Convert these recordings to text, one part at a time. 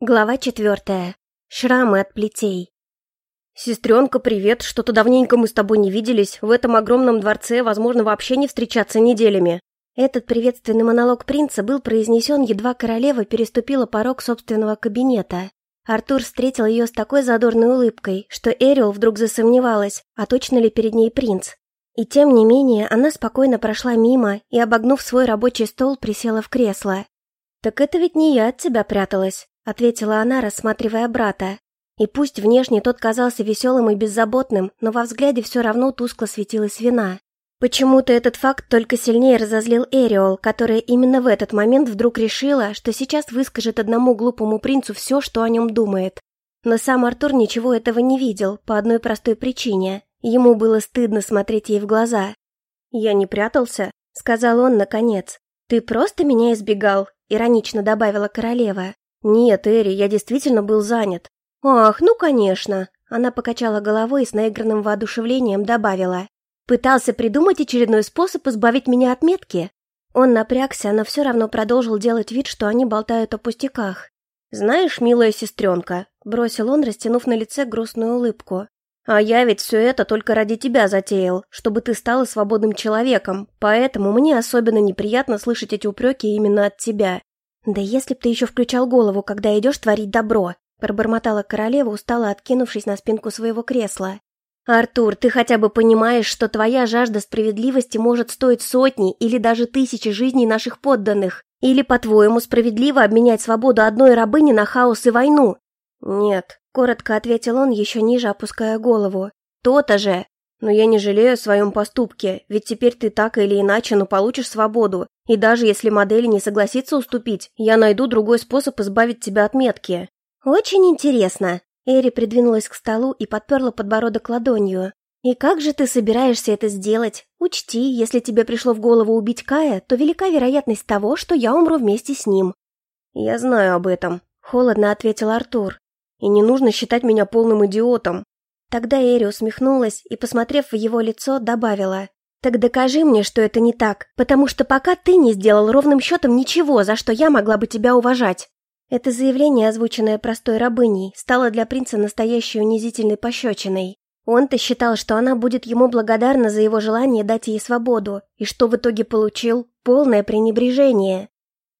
Глава четвертая. Шрамы от плетей. «Сестренка, привет! Что-то давненько мы с тобой не виделись. В этом огромном дворце, возможно, вообще не встречаться неделями». Этот приветственный монолог принца был произнесен, едва королева переступила порог собственного кабинета. Артур встретил ее с такой задорной улыбкой, что Эриол вдруг засомневалась, а точно ли перед ней принц. И тем не менее, она спокойно прошла мимо и, обогнув свой рабочий стол, присела в кресло. «Так это ведь не я от тебя пряталась», ответила она, рассматривая брата. И пусть внешне тот казался веселым и беззаботным, но во взгляде все равно тускло светилась вина. Почему-то этот факт только сильнее разозлил Эриол, которая именно в этот момент вдруг решила, что сейчас выскажет одному глупому принцу все, что о нем думает. Но сам Артур ничего этого не видел, по одной простой причине. Ему было стыдно смотреть ей в глаза. «Я не прятался», — сказал он наконец. «Ты просто меня избегал», — иронично добавила королева. «Нет, Эри, я действительно был занят». «Ах, ну конечно!» Она покачала головой и с наигранным воодушевлением добавила. «Пытался придумать очередной способ избавить меня от метки?» Он напрягся, но все равно продолжил делать вид, что они болтают о пустяках. «Знаешь, милая сестренка», — бросил он, растянув на лице грустную улыбку. «А я ведь все это только ради тебя затеял, чтобы ты стала свободным человеком, поэтому мне особенно неприятно слышать эти упреки именно от тебя. «Да если б ты еще включал голову, когда идешь творить добро!» пробормотала королева, устало откинувшись на спинку своего кресла. «Артур, ты хотя бы понимаешь, что твоя жажда справедливости может стоить сотни или даже тысячи жизней наших подданных? Или, по-твоему, справедливо обменять свободу одной рабыни на хаос и войну?» «Нет», — коротко ответил он, еще ниже опуская голову. «То-то же! Но я не жалею о своем поступке, ведь теперь ты так или иначе, но получишь свободу, и даже если модель не согласится уступить, я найду другой способ избавить тебя от метки». «Очень интересно». Эри придвинулась к столу и подперла подбородок ладонью. «И как же ты собираешься это сделать? Учти, если тебе пришло в голову убить Кая, то велика вероятность того, что я умру вместе с ним». «Я знаю об этом», — холодно ответил Артур. «И не нужно считать меня полным идиотом». Тогда Эри усмехнулась и, посмотрев в его лицо, добавила. «Так докажи мне, что это не так, потому что пока ты не сделал ровным счетом ничего, за что я могла бы тебя уважать». Это заявление, озвученное простой рабыней, стало для принца настоящей унизительной пощечиной. Он-то считал, что она будет ему благодарна за его желание дать ей свободу, и что в итоге получил? Полное пренебрежение.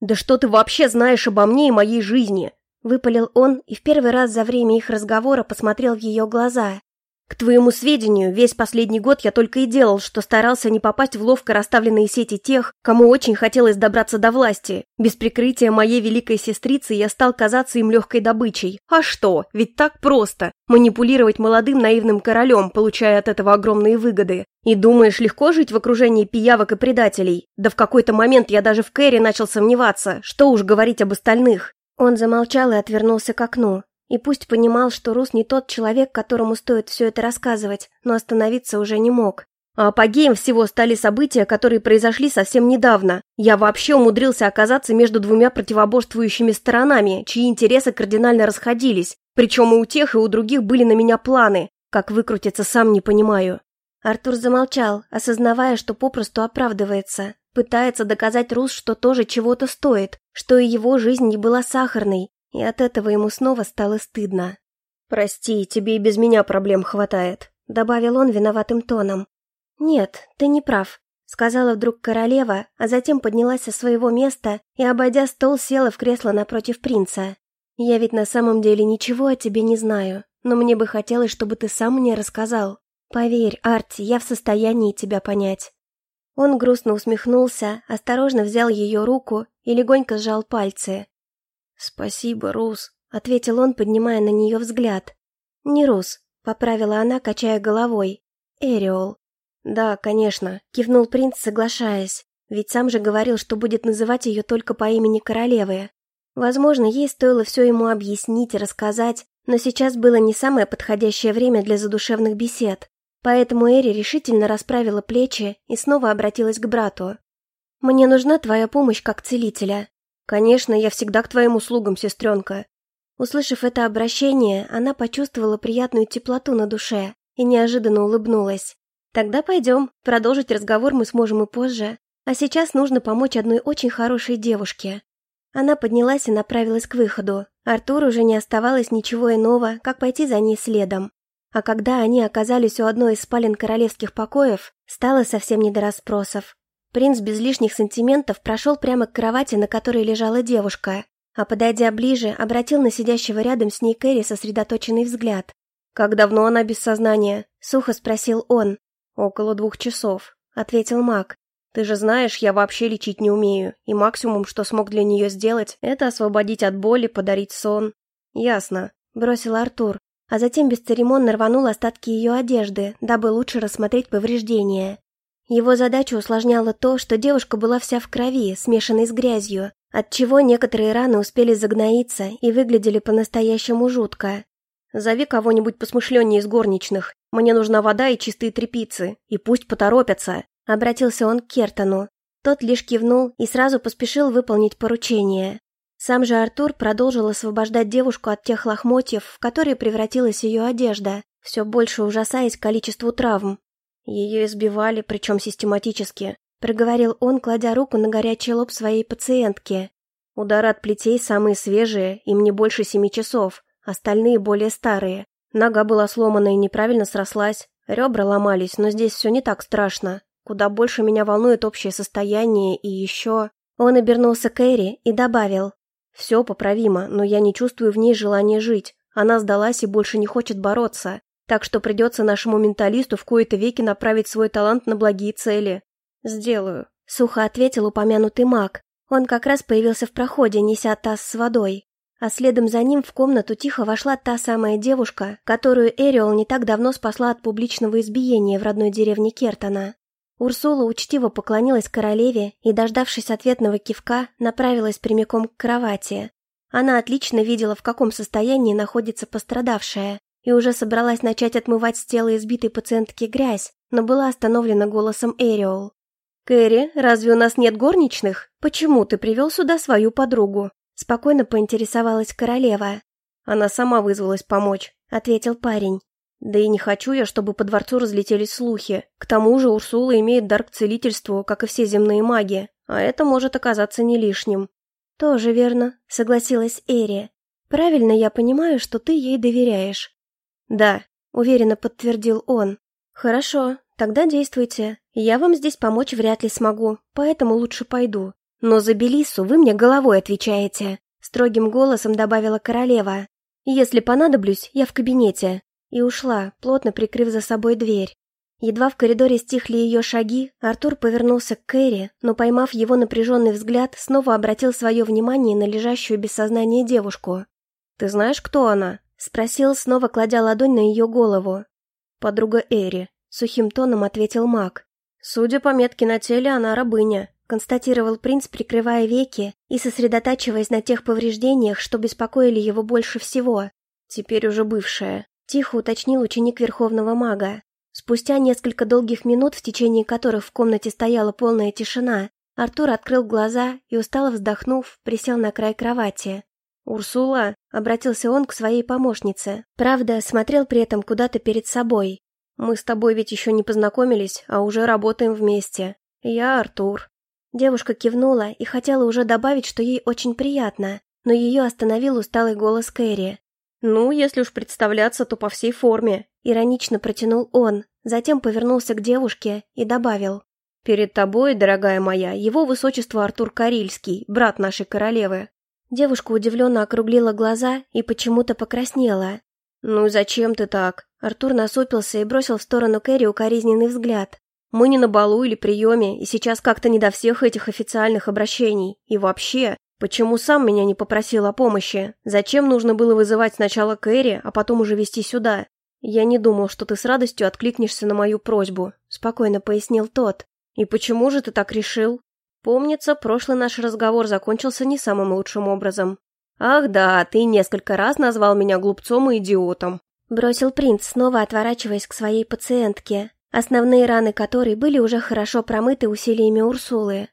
«Да что ты вообще знаешь обо мне и моей жизни?» Выпалил он и в первый раз за время их разговора посмотрел в ее глаза. К твоему сведению, весь последний год я только и делал, что старался не попасть в ловко расставленные сети тех, кому очень хотелось добраться до власти. Без прикрытия моей великой сестрицы я стал казаться им легкой добычей. А что? Ведь так просто. Манипулировать молодым наивным королем, получая от этого огромные выгоды. И думаешь, легко жить в окружении пиявок и предателей? Да в какой-то момент я даже в Кэрри начал сомневаться. Что уж говорить об остальных. Он замолчал и отвернулся к окну. И пусть понимал, что Рус не тот человек, которому стоит все это рассказывать, но остановиться уже не мог. А апогеем всего стали события, которые произошли совсем недавно. Я вообще умудрился оказаться между двумя противоборствующими сторонами, чьи интересы кардинально расходились. Причем и у тех, и у других были на меня планы. Как выкрутиться, сам не понимаю. Артур замолчал, осознавая, что попросту оправдывается. Пытается доказать Рус, что тоже чего-то стоит, что и его жизнь не была сахарной, и от этого ему снова стало стыдно. «Прости, тебе и без меня проблем хватает», — добавил он виноватым тоном. «Нет, ты не прав», — сказала вдруг королева, а затем поднялась со своего места и, обойдя стол, села в кресло напротив принца. «Я ведь на самом деле ничего о тебе не знаю, но мне бы хотелось, чтобы ты сам мне рассказал. Поверь, Арти, я в состоянии тебя понять». Он грустно усмехнулся, осторожно взял ее руку и легонько сжал пальцы. «Спасибо, Рус», — ответил он, поднимая на нее взгляд. «Не Рус», — поправила она, качая головой. «Эриол». «Да, конечно», — кивнул принц, соглашаясь. Ведь сам же говорил, что будет называть ее только по имени королевы. Возможно, ей стоило все ему объяснить и рассказать, но сейчас было не самое подходящее время для задушевных бесед. Поэтому Эри решительно расправила плечи и снова обратилась к брату. «Мне нужна твоя помощь как целителя. «Конечно, я всегда к твоим услугам, сестренка». Услышав это обращение, она почувствовала приятную теплоту на душе и неожиданно улыбнулась. «Тогда пойдем, продолжить разговор мы сможем и позже, а сейчас нужно помочь одной очень хорошей девушке». Она поднялась и направилась к выходу, Артур уже не оставалось ничего иного, как пойти за ней следом. А когда они оказались у одной из спален королевских покоев, стало совсем не до расспросов. Принц без лишних сантиментов прошел прямо к кровати, на которой лежала девушка, а подойдя ближе, обратил на сидящего рядом с ней Кэрри сосредоточенный взгляд. «Как давно она без сознания?» — сухо спросил он. «Около двух часов», — ответил маг. «Ты же знаешь, я вообще лечить не умею, и максимум, что смог для нее сделать, это освободить от боли, подарить сон». «Ясно», — бросил Артур, а затем бесцеремонно рванул остатки ее одежды, дабы лучше рассмотреть повреждения. Его задачу усложняло то, что девушка была вся в крови, смешанной с грязью, отчего некоторые раны успели загноиться и выглядели по-настоящему жутко. «Зови кого-нибудь посмышленнее из горничных. Мне нужна вода и чистые тряпицы, и пусть поторопятся», — обратился он к Кертону. Тот лишь кивнул и сразу поспешил выполнить поручение. Сам же Артур продолжил освобождать девушку от тех лохмотьев, в которые превратилась ее одежда, все больше ужасаясь количеству травм. Ее избивали, причем систематически, проговорил он, кладя руку на горячий лоб своей пациентки. Удары от плетей самые свежие, им не больше семи часов, остальные более старые. Нога была сломана и неправильно срослась, ребра ломались, но здесь все не так страшно. Куда больше меня волнует общее состояние и еще... Он обернулся к Эри и добавил. «Все поправимо, но я не чувствую в ней желания жить. Она сдалась и больше не хочет бороться. Так что придется нашему менталисту в кои-то веки направить свой талант на благие цели. Сделаю. Сухо ответил упомянутый маг. Он как раз появился в проходе, неся таз с водой. А следом за ним в комнату тихо вошла та самая девушка, которую Эриол не так давно спасла от публичного избиения в родной деревне Кертона. Урсула учтиво поклонилась королеве и, дождавшись ответного кивка, направилась прямиком к кровати. Она отлично видела, в каком состоянии находится пострадавшая, и уже собралась начать отмывать с тела избитой пациентки грязь, но была остановлена голосом Эриол. «Кэрри, разве у нас нет горничных? Почему ты привел сюда свою подругу?» Спокойно поинтересовалась королева. «Она сама вызвалась помочь», — ответил парень. «Да и не хочу я, чтобы по дворцу разлетелись слухи. К тому же Урсула имеет дар к целительству, как и все земные маги, а это может оказаться не лишним». «Тоже верно», — согласилась Эри. «Правильно я понимаю, что ты ей доверяешь?» «Да», — уверенно подтвердил он. «Хорошо, тогда действуйте. Я вам здесь помочь вряд ли смогу, поэтому лучше пойду. Но за Белису вы мне головой отвечаете», — строгим голосом добавила королева. «Если понадоблюсь, я в кабинете». И ушла, плотно прикрыв за собой дверь. Едва в коридоре стихли ее шаги, Артур повернулся к Кэрри, но, поймав его напряженный взгляд, снова обратил свое внимание на лежащую без сознания девушку. «Ты знаешь, кто она?» Спросил, снова кладя ладонь на ее голову. «Подруга Эри», — сухим тоном ответил маг. «Судя по метке на теле, она рабыня», — констатировал принц, прикрывая веки и сосредотачиваясь на тех повреждениях, что беспокоили его больше всего. «Теперь уже бывшая», — тихо уточнил ученик Верховного Мага. Спустя несколько долгих минут, в течение которых в комнате стояла полная тишина, Артур открыл глаза и, устало вздохнув, присел на край кровати. «Урсула!» — обратился он к своей помощнице. Правда, смотрел при этом куда-то перед собой. «Мы с тобой ведь еще не познакомились, а уже работаем вместе. Я Артур». Девушка кивнула и хотела уже добавить, что ей очень приятно, но ее остановил усталый голос Кэрри. «Ну, если уж представляться, то по всей форме», — иронично протянул он, затем повернулся к девушке и добавил. «Перед тобой, дорогая моя, его высочество Артур Карильский, брат нашей королевы. Девушка удивленно округлила глаза и почему-то покраснела. «Ну зачем ты так?» Артур насупился и бросил в сторону Кэрри укоризненный взгляд. «Мы не на балу или приеме, и сейчас как-то не до всех этих официальных обращений. И вообще, почему сам меня не попросил о помощи? Зачем нужно было вызывать сначала Кэрри, а потом уже вести сюда? Я не думал, что ты с радостью откликнешься на мою просьбу», — спокойно пояснил тот. «И почему же ты так решил?» Помнится, прошлый наш разговор закончился не самым лучшим образом. «Ах да, ты несколько раз назвал меня глупцом и идиотом», — бросил принц, снова отворачиваясь к своей пациентке, основные раны которой были уже хорошо промыты усилиями Урсулы.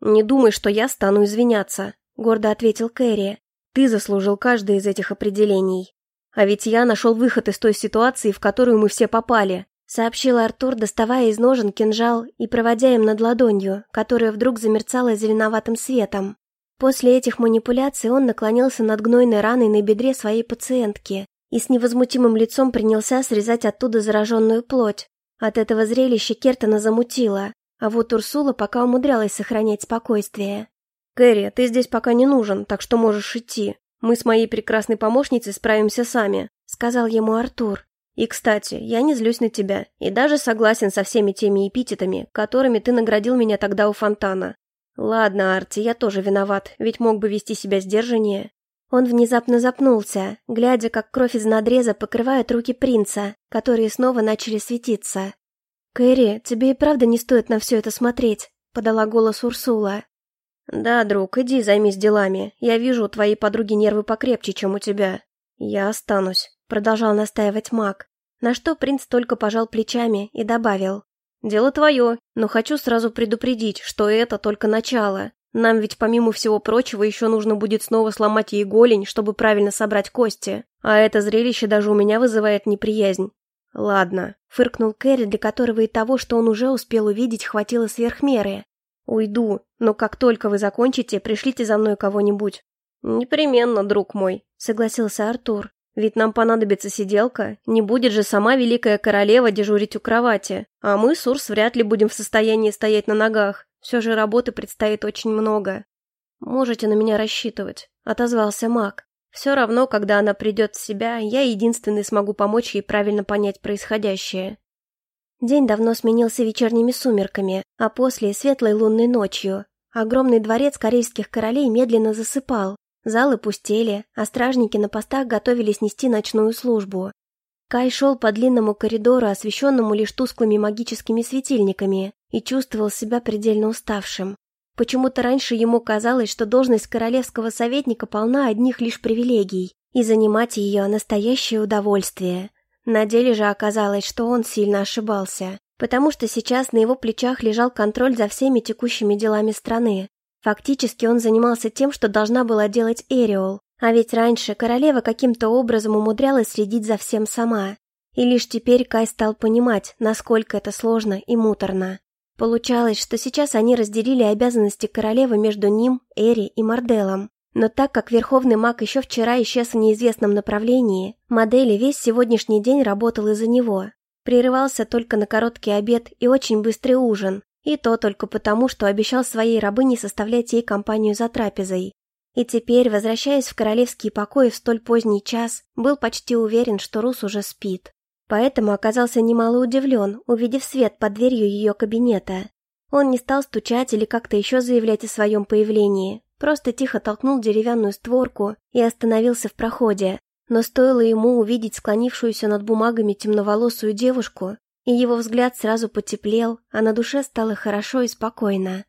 «Не думай, что я стану извиняться», — гордо ответил Кэрри. «Ты заслужил каждое из этих определений. А ведь я нашел выход из той ситуации, в которую мы все попали сообщил Артур, доставая из ножен кинжал и проводя им над ладонью, которая вдруг замерцала зеленоватым светом. После этих манипуляций он наклонился над гнойной раной на бедре своей пациентки и с невозмутимым лицом принялся срезать оттуда зараженную плоть. От этого зрелища Кертона замутило, а вот Урсула пока умудрялась сохранять спокойствие. «Кэрри, ты здесь пока не нужен, так что можешь идти. Мы с моей прекрасной помощницей справимся сами», — сказал ему Артур. «И, кстати, я не злюсь на тебя и даже согласен со всеми теми эпитетами, которыми ты наградил меня тогда у фонтана. Ладно, Арти, я тоже виноват, ведь мог бы вести себя сдержаннее». Он внезапно запнулся, глядя, как кровь из надреза покрывает руки принца, которые снова начали светиться. «Кэрри, тебе и правда не стоит на все это смотреть», — подала голос Урсула. «Да, друг, иди займись делами. Я вижу, у твоей подруги нервы покрепче, чем у тебя. Я останусь», — продолжал настаивать маг, на что принц только пожал плечами и добавил. «Дело твое, но хочу сразу предупредить, что это только начало. Нам ведь помимо всего прочего еще нужно будет снова сломать ей голень, чтобы правильно собрать кости. А это зрелище даже у меня вызывает неприязнь. Ладно, фыркнул Кэрри, для которого и того, что он уже успел увидеть, хватило сверх меры. Уйду, но как только вы закончите, пришлите за мной кого-нибудь. Непременно, друг мой, согласился Артур. Ведь нам понадобится сиделка, не будет же сама великая королева дежурить у кровати, а мы, Сурс, вряд ли будем в состоянии стоять на ногах. Все же работы предстоит очень много. Можете на меня рассчитывать, отозвался маг. Все равно, когда она придет в себя, я единственный смогу помочь ей правильно понять происходящее. День давно сменился вечерними сумерками, а после — светлой лунной ночью. Огромный дворец карельских королей медленно засыпал. Залы пустели, а стражники на постах готовились нести ночную службу. Кай шел по длинному коридору, освещенному лишь тусклыми магическими светильниками, и чувствовал себя предельно уставшим. Почему-то раньше ему казалось, что должность королевского советника полна одних лишь привилегий, и занимать ее – настоящее удовольствие. На деле же оказалось, что он сильно ошибался, потому что сейчас на его плечах лежал контроль за всеми текущими делами страны. Фактически он занимался тем, что должна была делать Эриол, а ведь раньше королева каким-то образом умудрялась следить за всем сама. И лишь теперь Кай стал понимать, насколько это сложно и муторно. Получалось, что сейчас они разделили обязанности королевы между ним, Эри и Марделом. Но так как верховный маг еще вчера исчез в неизвестном направлении, модели весь сегодняшний день работал из-за него. Прерывался только на короткий обед и очень быстрый ужин, и то только потому, что обещал своей рабыне составлять ей компанию за трапезой. И теперь, возвращаясь в королевские покои в столь поздний час, был почти уверен, что Рус уже спит. Поэтому оказался немало удивлен, увидев свет под дверью ее кабинета. Он не стал стучать или как-то еще заявлять о своем появлении, просто тихо толкнул деревянную створку и остановился в проходе. Но стоило ему увидеть склонившуюся над бумагами темноволосую девушку, и его взгляд сразу потеплел, а на душе стало хорошо и спокойно.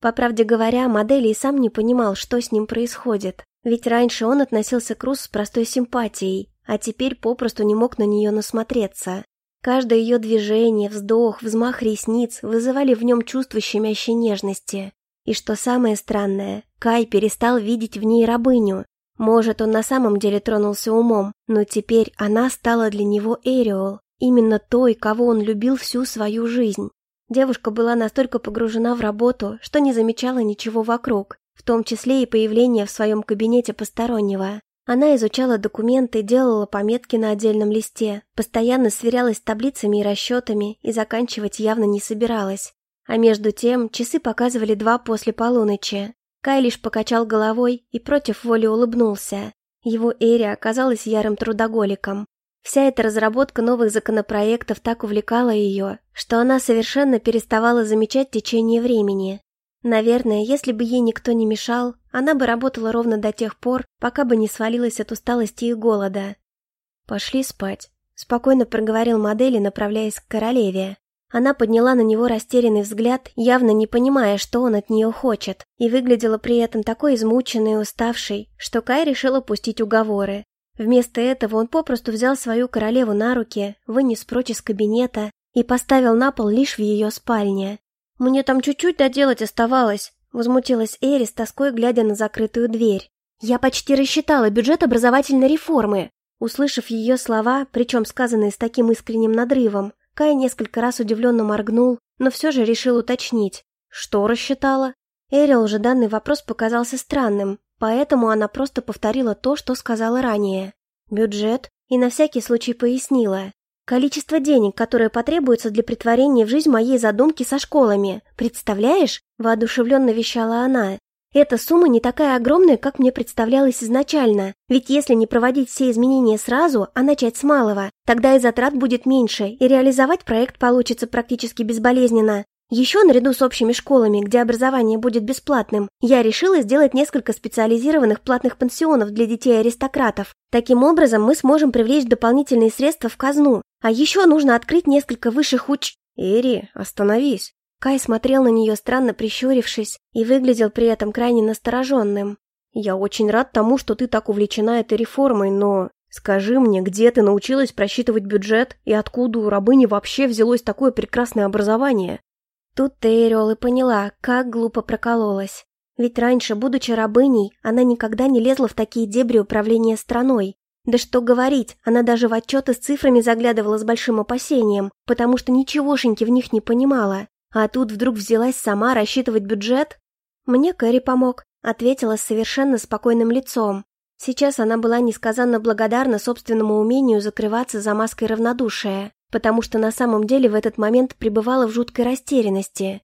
По правде говоря, модель и сам не понимал, что с ним происходит, ведь раньше он относился к Рус с простой симпатией, а теперь попросту не мог на нее насмотреться. Каждое ее движение, вздох, взмах ресниц вызывали в нем чувство щемящей нежности. И что самое странное, Кай перестал видеть в ней рабыню. Может, он на самом деле тронулся умом, но теперь она стала для него Эриол, именно той, кого он любил всю свою жизнь. Девушка была настолько погружена в работу, что не замечала ничего вокруг, в том числе и появление в своем кабинете постороннего. Она изучала документы, делала пометки на отдельном листе, постоянно сверялась с таблицами и расчетами и заканчивать явно не собиралась. А между тем часы показывали два после полуночи. Кай лишь покачал головой и против воли улыбнулся. Его Эри оказалась ярым трудоголиком. Вся эта разработка новых законопроектов так увлекала ее, что она совершенно переставала замечать течение времени. Наверное, если бы ей никто не мешал, она бы работала ровно до тех пор, пока бы не свалилась от усталости и голода. «Пошли спать», — спокойно проговорил модели, направляясь к королеве. Она подняла на него растерянный взгляд, явно не понимая, что он от нее хочет, и выглядела при этом такой измученной и уставшей, что Кай решил опустить уговоры. Вместо этого он попросту взял свою королеву на руки, вынес прочь из кабинета и поставил на пол лишь в ее спальне. «Мне там чуть-чуть доделать оставалось», — возмутилась Эри с тоской, глядя на закрытую дверь. «Я почти рассчитала бюджет образовательной реформы». Услышав ее слова, причем сказанные с таким искренним надрывом, Кай несколько раз удивленно моргнул, но все же решил уточнить. «Что рассчитала?» Эрил же данный вопрос показался странным, поэтому она просто повторила то, что сказала ранее. Бюджет и на всякий случай пояснила. Количество денег, которое потребуется для притворения в жизнь моей задумки со школами. Представляешь? Воодушевленно вещала она. Эта сумма не такая огромная, как мне представлялось изначально. Ведь если не проводить все изменения сразу, а начать с малого, тогда и затрат будет меньше, и реализовать проект получится практически безболезненно. Еще наряду с общими школами, где образование будет бесплатным, я решила сделать несколько специализированных платных пансионов для детей-аристократов. Таким образом, мы сможем привлечь дополнительные средства в казну. А еще нужно открыть несколько высших уч... Эри, остановись. Кай смотрел на нее странно прищурившись и выглядел при этом крайне настороженным. «Я очень рад тому, что ты так увлечена этой реформой, но скажи мне, где ты научилась просчитывать бюджет и откуда у рабыни вообще взялось такое прекрасное образование?» Тут Тейрол и поняла, как глупо прокололась. Ведь раньше, будучи рабыней, она никогда не лезла в такие дебри управления страной. Да что говорить, она даже в отчеты с цифрами заглядывала с большим опасением, потому что ничегошеньки в них не понимала. А тут вдруг взялась сама рассчитывать бюджет? «Мне Кэрри помог», — ответила с совершенно спокойным лицом. Сейчас она была несказанно благодарна собственному умению закрываться за маской равнодушия потому что на самом деле в этот момент пребывала в жуткой растерянности.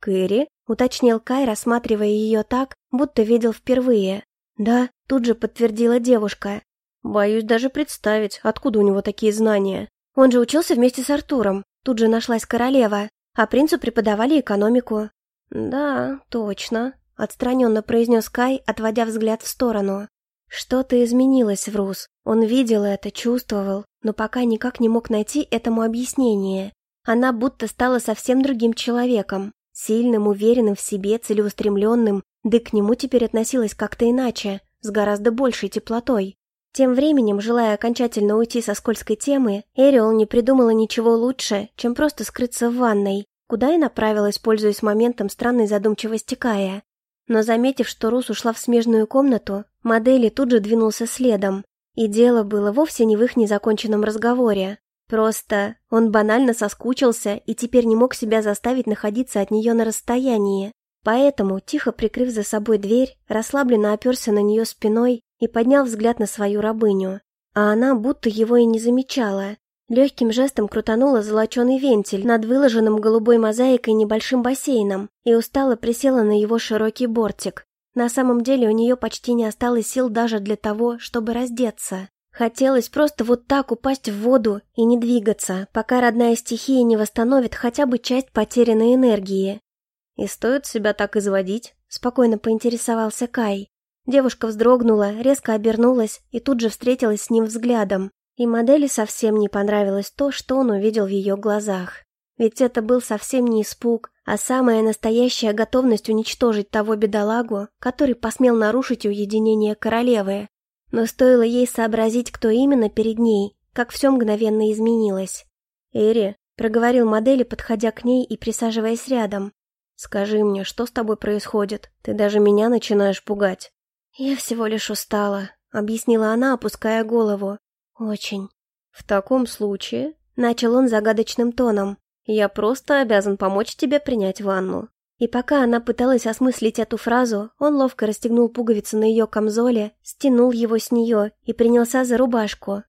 «Кэрри?» — уточнил Кай, рассматривая ее так, будто видел впервые. «Да», — тут же подтвердила девушка. «Боюсь даже представить, откуда у него такие знания. Он же учился вместе с Артуром. Тут же нашлась королева, а принцу преподавали экономику». «Да, точно», — отстраненно произнес Кай, отводя взгляд в сторону. Что-то изменилось в Рус. Он видел это, чувствовал, но пока никак не мог найти этому объяснение. Она будто стала совсем другим человеком, сильным, уверенным в себе, целеустремленным, да к нему теперь относилась как-то иначе, с гораздо большей теплотой. Тем временем, желая окончательно уйти со скользкой темы, Эриол не придумала ничего лучше, чем просто скрыться в ванной, куда и направилась, пользуясь моментом странной задумчивости Кая. Но заметив, что Рус ушла в смежную комнату, Модели тут же двинулся следом. И дело было вовсе не в их незаконченном разговоре. Просто он банально соскучился и теперь не мог себя заставить находиться от нее на расстоянии. Поэтому, тихо прикрыв за собой дверь, расслабленно оперся на нее спиной и поднял взгляд на свою рабыню. А она будто его и не замечала. Легким жестом крутанула золоченый вентиль над выложенным голубой мозаикой небольшим бассейном и устало присела на его широкий бортик. На самом деле у нее почти не осталось сил даже для того, чтобы раздеться. Хотелось просто вот так упасть в воду и не двигаться, пока родная стихия не восстановит хотя бы часть потерянной энергии. «И стоит себя так изводить?» – спокойно поинтересовался Кай. Девушка вздрогнула, резко обернулась и тут же встретилась с ним взглядом. И модели совсем не понравилось то, что он увидел в ее глазах. Ведь это был совсем не испуг, а самая настоящая готовность уничтожить того бедолагу, который посмел нарушить уединение королевы. Но стоило ей сообразить, кто именно перед ней, как все мгновенно изменилось. «Эри», — проговорил модели, подходя к ней и присаживаясь рядом, «скажи мне, что с тобой происходит? Ты даже меня начинаешь пугать». «Я всего лишь устала», — объяснила она, опуская голову. «Очень». «В таком случае», — начал он загадочным тоном, я просто обязан помочь тебе принять ванну». И пока она пыталась осмыслить эту фразу, он ловко расстегнул пуговицы на ее камзоле, стянул его с нее и принялся за рубашку.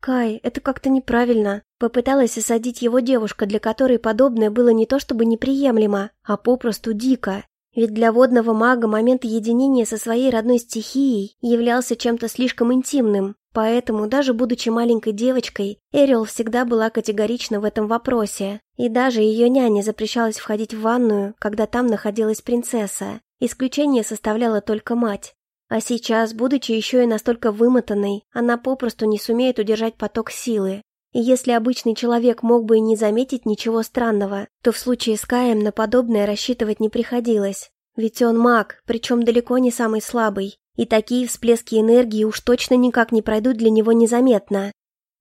«Кай, это как-то неправильно», — попыталась осадить его девушка, для которой подобное было не то чтобы неприемлемо, а попросту дико. Ведь для водного мага момент единения со своей родной стихией являлся чем-то слишком интимным, Поэтому, даже будучи маленькой девочкой, Эриол всегда была категорична в этом вопросе. И даже ее няне запрещалось входить в ванную, когда там находилась принцесса. Исключение составляла только мать. А сейчас, будучи еще и настолько вымотанной, она попросту не сумеет удержать поток силы. И если обычный человек мог бы и не заметить ничего странного, то в случае с Каем на подобное рассчитывать не приходилось. Ведь он маг, причем далеко не самый слабый, и такие всплески энергии уж точно никак не пройдут для него незаметно.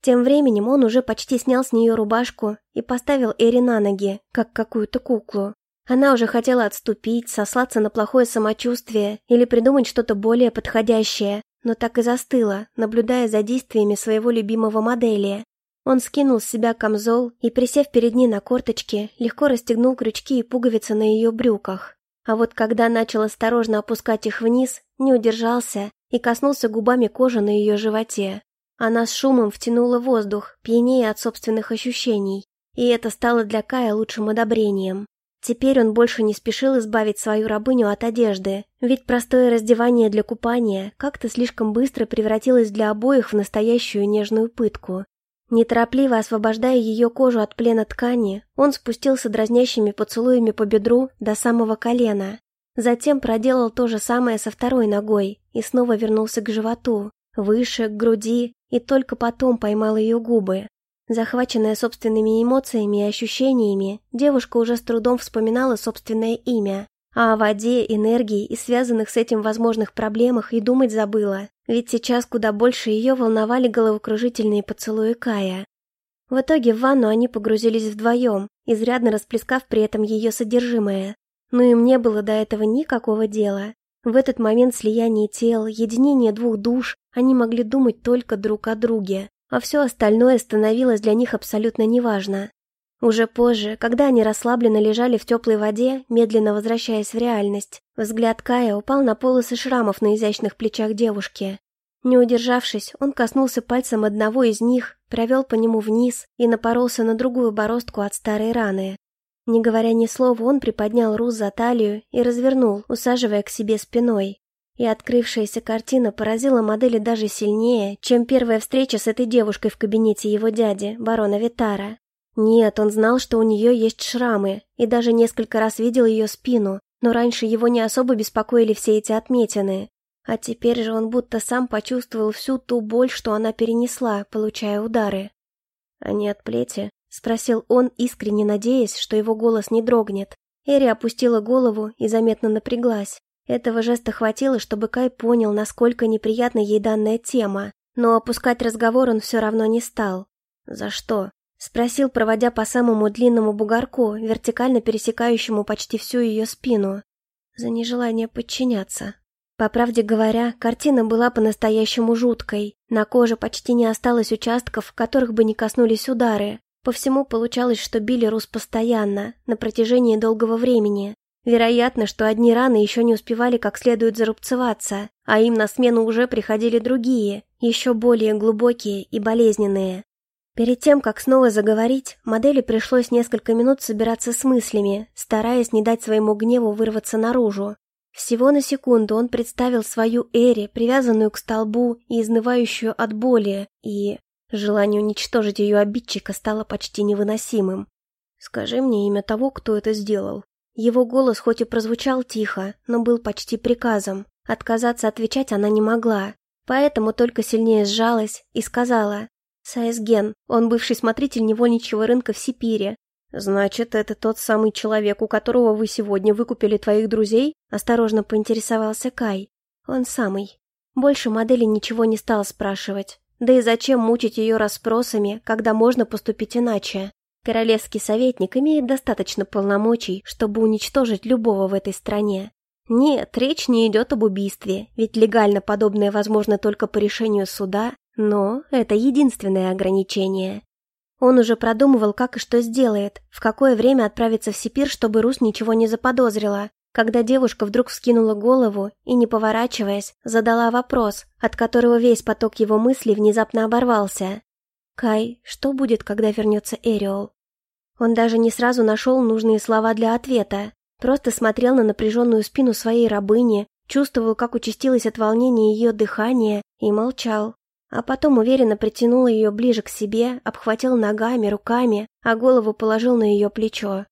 Тем временем он уже почти снял с нее рубашку и поставил Эри на ноги, как какую-то куклу. Она уже хотела отступить, сослаться на плохое самочувствие или придумать что-то более подходящее, но так и застыла, наблюдая за действиями своего любимого модели. Он скинул с себя камзол и, присев перед ней на корточки, легко расстегнул крючки и пуговицы на ее брюках. А вот когда начал осторожно опускать их вниз, не удержался и коснулся губами кожи на ее животе. Она с шумом втянула воздух, пьянее от собственных ощущений, и это стало для Кая лучшим одобрением. Теперь он больше не спешил избавить свою рабыню от одежды, ведь простое раздевание для купания как-то слишком быстро превратилось для обоих в настоящую нежную пытку. Неторопливо освобождая ее кожу от плена ткани, он спустился дразнящими поцелуями по бедру до самого колена. Затем проделал то же самое со второй ногой и снова вернулся к животу, выше, к груди, и только потом поймал ее губы. Захваченная собственными эмоциями и ощущениями, девушка уже с трудом вспоминала собственное имя, а о воде, энергии и связанных с этим возможных проблемах и думать забыла, ведь сейчас куда больше ее волновали головокружительные поцелуи Кая. В итоге в ванну они погрузились вдвоем, изрядно расплескав при этом ее содержимое. Но им не было до этого никакого дела. В этот момент слияния тел, единения двух душ, они могли думать только друг о друге, а все остальное становилось для них абсолютно неважно. Уже позже, когда они расслабленно лежали в теплой воде, медленно возвращаясь в реальность, взгляд Кая упал на полосы шрамов на изящных плечах девушки. Не удержавшись, он коснулся пальцем одного из них, провел по нему вниз и напоролся на другую бороздку от старой раны. Не говоря ни слова, он приподнял Рус за талию и развернул, усаживая к себе спиной. И открывшаяся картина поразила модели даже сильнее, чем первая встреча с этой девушкой в кабинете его дяди, барона Витара. Нет, он знал, что у нее есть шрамы, и даже несколько раз видел ее спину, но раньше его не особо беспокоили все эти отметины. А теперь же он будто сам почувствовал всю ту боль, что она перенесла, получая удары. «Они от плети?» — спросил он, искренне надеясь, что его голос не дрогнет. Эри опустила голову и заметно напряглась. Этого жеста хватило, чтобы Кай понял, насколько неприятна ей данная тема, но опускать разговор он все равно не стал. «За что?» Спросил, проводя по самому длинному бугорку, вертикально пересекающему почти всю ее спину. За нежелание подчиняться. По правде говоря, картина была по-настоящему жуткой. На коже почти не осталось участков, которых бы не коснулись удары. По всему получалось, что били Рус постоянно, на протяжении долгого времени. Вероятно, что одни раны еще не успевали как следует зарубцеваться, а им на смену уже приходили другие, еще более глубокие и болезненные. Перед тем, как снова заговорить, модели пришлось несколько минут собираться с мыслями, стараясь не дать своему гневу вырваться наружу. Всего на секунду он представил свою Эри, привязанную к столбу и изнывающую от боли, и желание уничтожить ее обидчика стало почти невыносимым. «Скажи мне имя того, кто это сделал». Его голос хоть и прозвучал тихо, но был почти приказом. Отказаться отвечать она не могла, поэтому только сильнее сжалась и сказала Саэсген, он бывший смотритель невольничьего рынка в Сипире. Значит, это тот самый человек, у которого вы сегодня выкупили твоих друзей? Осторожно поинтересовался Кай. Он самый. Больше модели ничего не стал спрашивать. Да и зачем мучить ее расспросами, когда можно поступить иначе? Королевский советник имеет достаточно полномочий, чтобы уничтожить любого в этой стране. Нет, речь не идет об убийстве, ведь легально подобное возможно только по решению суда но это единственное ограничение. Он уже продумывал, как и что сделает, в какое время отправиться в Сипир, чтобы Рус ничего не заподозрила, когда девушка вдруг вскинула голову и, не поворачиваясь, задала вопрос, от которого весь поток его мыслей внезапно оборвался. «Кай, что будет, когда вернется Эриол?» Он даже не сразу нашел нужные слова для ответа, просто смотрел на напряженную спину своей рабыни, чувствовал, как участилось от волнения ее дыхание, и молчал. А потом уверенно притянул ее ближе к себе, обхватил ногами, руками, а голову положил на ее плечо.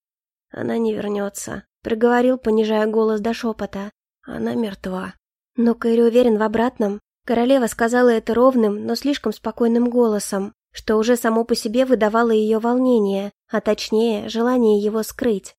«Она не вернется», — проговорил, понижая голос до шепота. «Она мертва». Но Кэрри уверен в обратном. Королева сказала это ровным, но слишком спокойным голосом, что уже само по себе выдавало ее волнение, а точнее, желание его скрыть.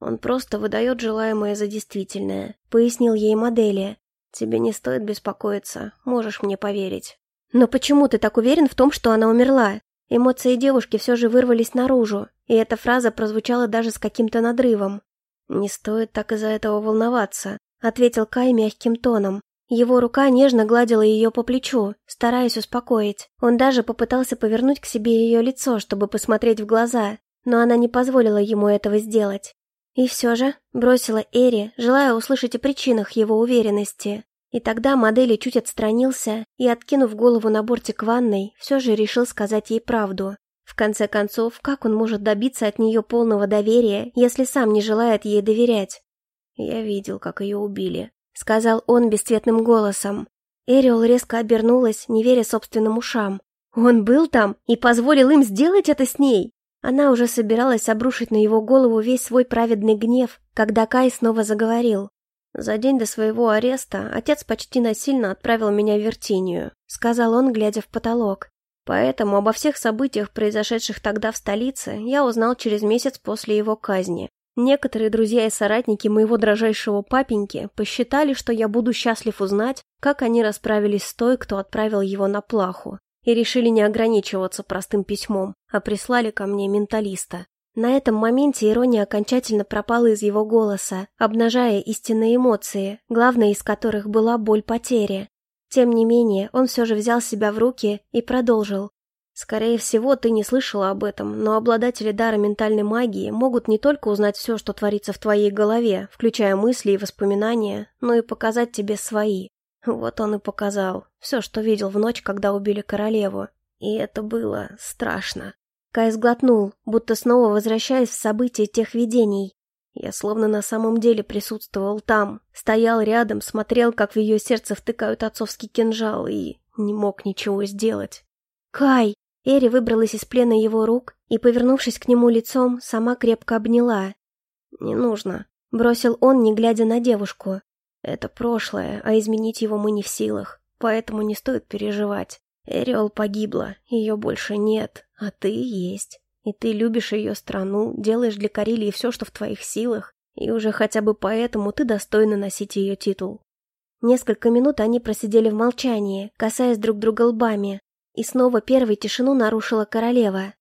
«Он просто выдает желаемое за действительное», — пояснил ей модели. «Тебе не стоит беспокоиться, можешь мне поверить». «Но почему ты так уверен в том, что она умерла?» Эмоции девушки все же вырвались наружу, и эта фраза прозвучала даже с каким-то надрывом. «Не стоит так из-за этого волноваться», — ответил Кай мягким тоном. Его рука нежно гладила ее по плечу, стараясь успокоить. Он даже попытался повернуть к себе ее лицо, чтобы посмотреть в глаза, но она не позволила ему этого сделать. И все же бросила Эри, желая услышать о причинах его уверенности. И тогда модели чуть отстранился и, откинув голову на бортик ванной, все же решил сказать ей правду. В конце концов, как он может добиться от нее полного доверия, если сам не желает ей доверять? «Я видел, как ее убили», — сказал он бесцветным голосом. Эриол резко обернулась, не веря собственным ушам. «Он был там и позволил им сделать это с ней?» Она уже собиралась обрушить на его голову весь свой праведный гнев, когда Кай снова заговорил. «За день до своего ареста отец почти насильно отправил меня в Вертинию», — сказал он, глядя в потолок. Поэтому обо всех событиях, произошедших тогда в столице, я узнал через месяц после его казни. Некоторые друзья и соратники моего дрожайшего папеньки посчитали, что я буду счастлив узнать, как они расправились с той, кто отправил его на плаху, и решили не ограничиваться простым письмом, а прислали ко мне менталиста. На этом моменте ирония окончательно пропала из его голоса, обнажая истинные эмоции, главной из которых была боль потери. Тем не менее, он все же взял себя в руки и продолжил. «Скорее всего, ты не слышала об этом, но обладатели дара ментальной магии могут не только узнать все, что творится в твоей голове, включая мысли и воспоминания, но и показать тебе свои. Вот он и показал. Все, что видел в ночь, когда убили королеву. И это было страшно». Кай сглотнул, будто снова возвращаясь в события тех видений. Я словно на самом деле присутствовал там, стоял рядом, смотрел, как в ее сердце втыкают отцовский кинжал, и не мог ничего сделать. «Кай!» Эри выбралась из плена его рук и, повернувшись к нему лицом, сама крепко обняла. «Не нужно», — бросил он, не глядя на девушку. «Это прошлое, а изменить его мы не в силах, поэтому не стоит переживать. Эриол погибла, ее больше нет, а ты есть. И ты любишь ее страну, делаешь для Карелии все, что в твоих силах, и уже хотя бы поэтому ты достойна носить ее титул. Несколько минут они просидели в молчании, касаясь друг друга лбами, и снова первой тишину нарушила королева.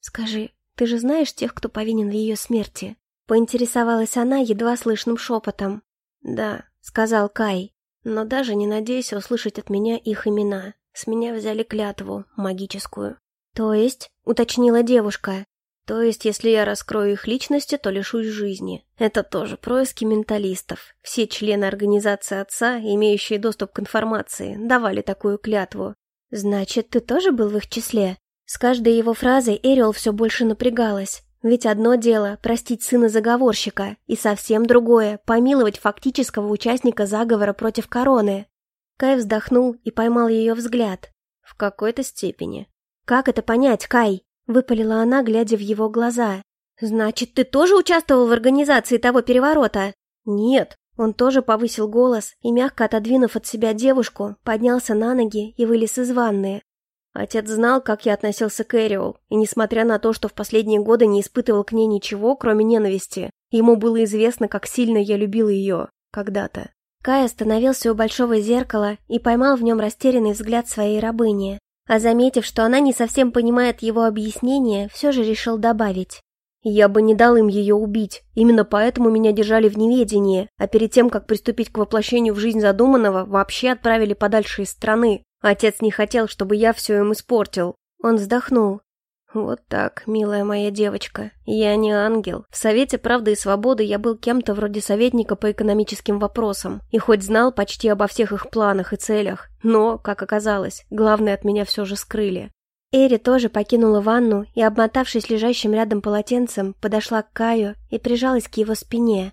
«Скажи, ты же знаешь тех, кто повинен в ее смерти?» Поинтересовалась она едва слышным шепотом. «Да», — сказал Кай, — «но даже не надейся услышать от меня их имена. С меня взяли клятву, магическую». «То есть?» — уточнила девушка. «То есть, если я раскрою их личности, то лишусь жизни. Это тоже происки менталистов. Все члены организации отца, имеющие доступ к информации, давали такую клятву. Значит, ты тоже был в их числе?» С каждой его фразой Эриол все больше напрягалась. Ведь одно дело – простить сына заговорщика, и совсем другое – помиловать фактического участника заговора против короны. Кай вздохнул и поймал ее взгляд. В какой-то степени. «Как это понять, Кай?» — выпалила она, глядя в его глаза. «Значит, ты тоже участвовал в организации того переворота?» «Нет». Он тоже повысил голос и, мягко отодвинув от себя девушку, поднялся на ноги и вылез из ванны. Отец знал, как я относился к Эриол, и несмотря на то, что в последние годы не испытывал к ней ничего, кроме ненависти, ему было известно, как сильно я любил ее когда-то. Кай остановился у большого зеркала и поймал в нем растерянный взгляд своей рабыни. А заметив, что она не совсем понимает его объяснение, все же решил добавить. «Я бы не дал им ее убить, именно поэтому меня держали в неведении, а перед тем, как приступить к воплощению в жизнь задуманного, вообще отправили подальше из страны. Отец не хотел, чтобы я все им испортил». Он вздохнул. «Вот так, милая моя девочка. Я не ангел. В Совете правды и свободы я был кем-то вроде советника по экономическим вопросам, и хоть знал почти обо всех их планах и целях, но, как оказалось, главное от меня все же скрыли». Эри тоже покинула ванну и, обмотавшись лежащим рядом полотенцем, подошла к Каю и прижалась к его спине.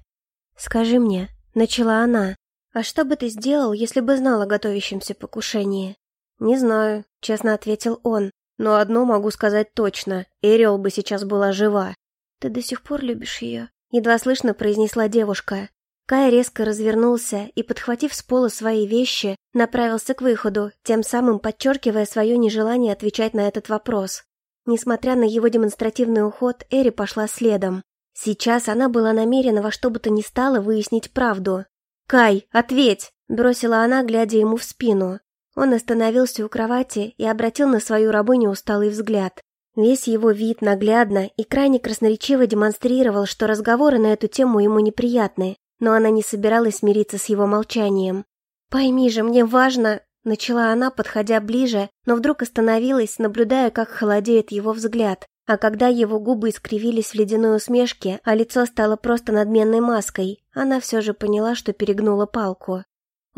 «Скажи мне», — начала она, — «а что бы ты сделал, если бы знал о готовящемся покушении?» «Не знаю», — честно ответил он. Но одно могу сказать точно, Эриол бы сейчас была жива. «Ты до сих пор любишь ее?» Едва слышно произнесла девушка. Кай резко развернулся и, подхватив с пола свои вещи, направился к выходу, тем самым подчеркивая свое нежелание отвечать на этот вопрос. Несмотря на его демонстративный уход, Эри пошла следом. Сейчас она была намерена во что бы то ни стало выяснить правду. «Кай, ответь!» – бросила она, глядя ему в спину. Он остановился у кровати и обратил на свою рабыню усталый взгляд. Весь его вид наглядно и крайне красноречиво демонстрировал, что разговоры на эту тему ему неприятны, но она не собиралась смириться с его молчанием. «Пойми же, мне важно...» Начала она, подходя ближе, но вдруг остановилась, наблюдая, как холодеет его взгляд, А когда его губы искривились в ледяной усмешке, а лицо стало просто надменной маской, она все же поняла, что перегнула палку.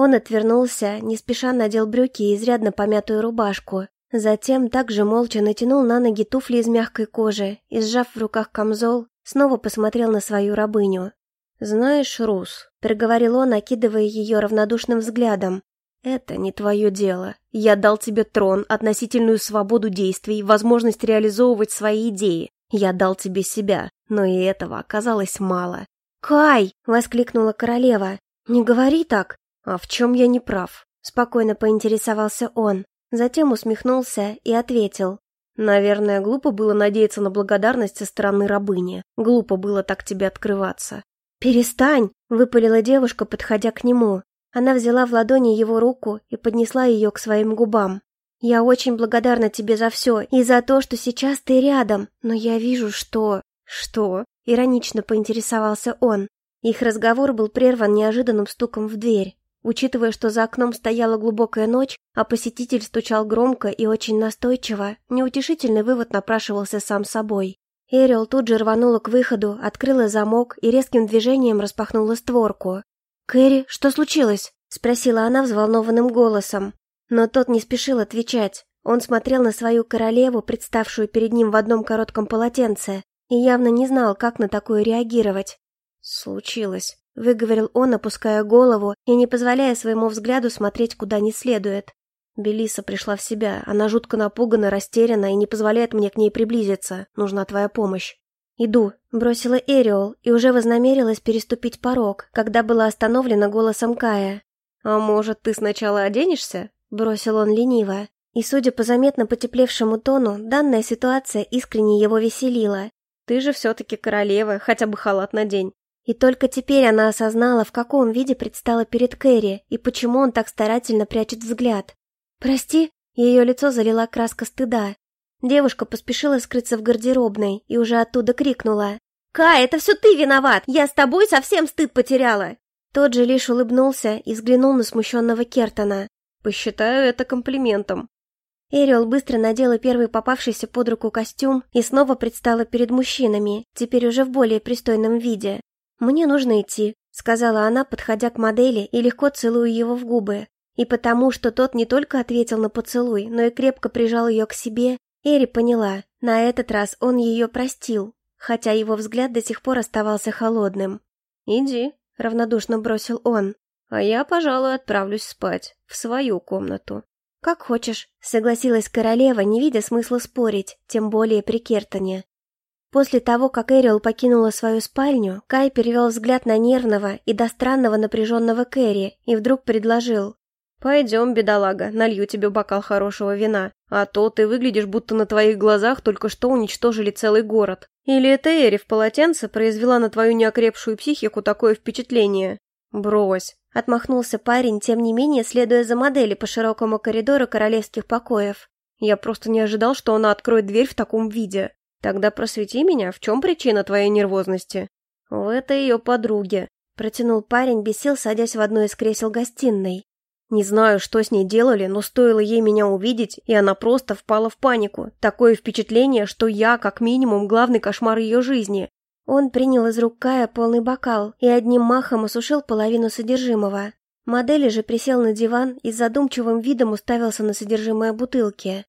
Он отвернулся, не спеша надел брюки и изрядно помятую рубашку. Затем также молча натянул на ноги туфли из мягкой кожи и, сжав в руках камзол, снова посмотрел на свою рабыню. «Знаешь, Рус», — проговорил он, окидывая ее равнодушным взглядом, «это не твое дело. Я дал тебе трон, относительную свободу действий, возможность реализовывать свои идеи. Я дал тебе себя, но и этого оказалось мало». «Кай!» — воскликнула королева. «Не говори так!» «А в чем я не прав?» — спокойно поинтересовался он. Затем усмехнулся и ответил. «Наверное, глупо было надеяться на благодарность со стороны рабыни. Глупо было так тебе открываться. «Перестань!» — выпалила девушка, подходя к нему. Она взяла в ладони его руку и поднесла ее к своим губам. «Я очень благодарна тебе за все и за то, что сейчас ты рядом, но я вижу, что...» «Что?» — иронично поинтересовался он. Их разговор был прерван неожиданным стуком в дверь. Учитывая, что за окном стояла глубокая ночь, а посетитель стучал громко и очень настойчиво, неутешительный вывод напрашивался сам собой. Эриол тут же рванула к выходу, открыла замок и резким движением распахнула створку. «Кэрри, что случилось?» — спросила она взволнованным голосом. Но тот не спешил отвечать. Он смотрел на свою королеву, представшую перед ним в одном коротком полотенце, и явно не знал, как на такое реагировать. «Случилось», — выговорил он, опуская голову и не позволяя своему взгляду смотреть куда не следует. Белиса пришла в себя. Она жутко напугана, растеряна и не позволяет мне к ней приблизиться. Нужна твоя помощь. «Иду», — бросила Эриол и уже вознамерилась переступить порог, когда была остановлена голосом Кая. «А может, ты сначала оденешься?» — бросил он лениво. И, судя по заметно потеплевшему тону, данная ситуация искренне его веселила. «Ты же все-таки королева, хотя бы халат надень». И только теперь она осознала, в каком виде предстала перед Кэрри и почему он так старательно прячет взгляд. «Прости», ее лицо залила краска стыда. Девушка поспешила скрыться в гардеробной и уже оттуда крикнула. «Кай, это все ты виноват! Я с тобой совсем стыд потеряла!» Тот же лишь улыбнулся и взглянул на смущенного Кертона. «Посчитаю это комплиментом». Эриол быстро надела первый попавшийся под руку костюм и снова предстала перед мужчинами, теперь уже в более пристойном виде. «Мне нужно идти», — сказала она, подходя к модели и легко целуя его в губы. И потому, что тот не только ответил на поцелуй, но и крепко прижал ее к себе, Эри поняла, на этот раз он ее простил, хотя его взгляд до сих пор оставался холодным. «Иди», — равнодушно бросил он, — «а я, пожалуй, отправлюсь спать, в свою комнату». «Как хочешь», — согласилась королева, не видя смысла спорить, тем более при Кертоне. После того, как Эриол покинула свою спальню, Кай перевел взгляд на нервного и до странного напряженного Кэрри и вдруг предложил «Пойдем, бедолага, налью тебе бокал хорошего вина, а то ты выглядишь, будто на твоих глазах только что уничтожили целый город. Или это Эри в полотенце произвела на твою неокрепшую психику такое впечатление?» «Брось», — отмахнулся парень, тем не менее следуя за модели по широкому коридору королевских покоев. «Я просто не ожидал, что она откроет дверь в таком виде. Тогда просвети меня, в чем причина твоей нервозности?» «В это ее подруге», — протянул парень, без сил садясь в одно из кресел гостиной. Не знаю, что с ней делали, но стоило ей меня увидеть, и она просто впала в панику. Такое впечатление, что я, как минимум, главный кошмар ее жизни. Он принял из рук Кая полный бокал и одним махом осушил половину содержимого. Модели же присел на диван и с задумчивым видом уставился на содержимое бутылки.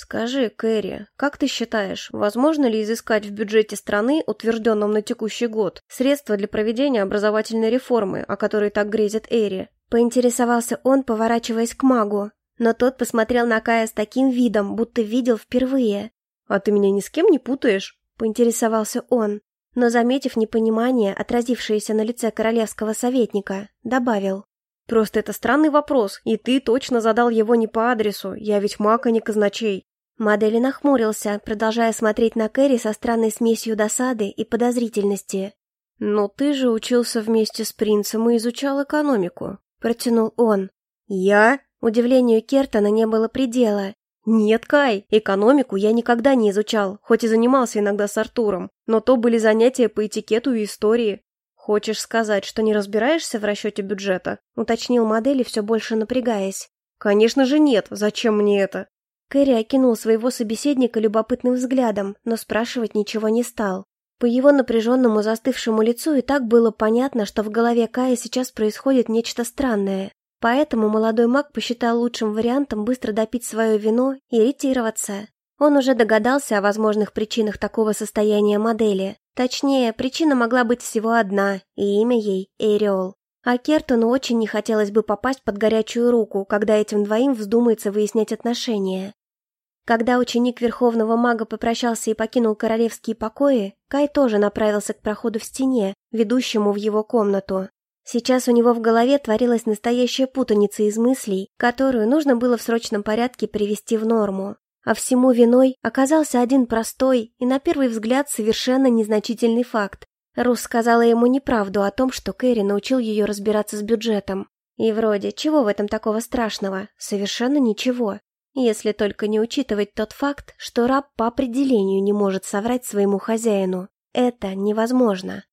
«Скажи, Кэрри, как ты считаешь, возможно ли изыскать в бюджете страны, утвержденном на текущий год, средства для проведения образовательной реформы, о которой так грезит Эри?» Поинтересовался он, поворачиваясь к магу, но тот посмотрел на Кая с таким видом, будто видел впервые. «А ты меня ни с кем не путаешь?» — поинтересовался он, но, заметив непонимание, отразившееся на лице королевского советника, добавил. «Просто это странный вопрос, и ты точно задал его не по адресу, я ведь маг, а не казначей». Модели нахмурился, продолжая смотреть на Кэрри со странной смесью досады и подозрительности. «Но ты же учился вместе с принцем и изучал экономику. Протянул он. «Я?» Удивлению Кертона не было предела. «Нет, Кай, экономику я никогда не изучал, хоть и занимался иногда с Артуром, но то были занятия по этикету и истории. Хочешь сказать, что не разбираешься в расчете бюджета?» Уточнил модели, все больше напрягаясь. «Конечно же нет, зачем мне это?» Кэрри окинул своего собеседника любопытным взглядом, но спрашивать ничего не стал. По его напряженному застывшему лицу и так было понятно, что в голове Кая сейчас происходит нечто странное. Поэтому молодой маг посчитал лучшим вариантом быстро допить свое вино и ретироваться. Он уже догадался о возможных причинах такого состояния модели. Точнее, причина могла быть всего одна, и имя ей – Эриол. А Кертону очень не хотелось бы попасть под горячую руку, когда этим двоим вздумается выяснять отношения. Когда ученик Верховного Мага попрощался и покинул королевские покои, Кай тоже направился к проходу в стене, ведущему в его комнату. Сейчас у него в голове творилась настоящая путаница из мыслей, которую нужно было в срочном порядке привести в норму. А всему виной оказался один простой и, на первый взгляд, совершенно незначительный факт. Рус сказала ему неправду о том, что Кэрри научил ее разбираться с бюджетом. И вроде, чего в этом такого страшного? Совершенно ничего. Если только не учитывать тот факт, что раб по определению не может соврать своему хозяину. Это невозможно.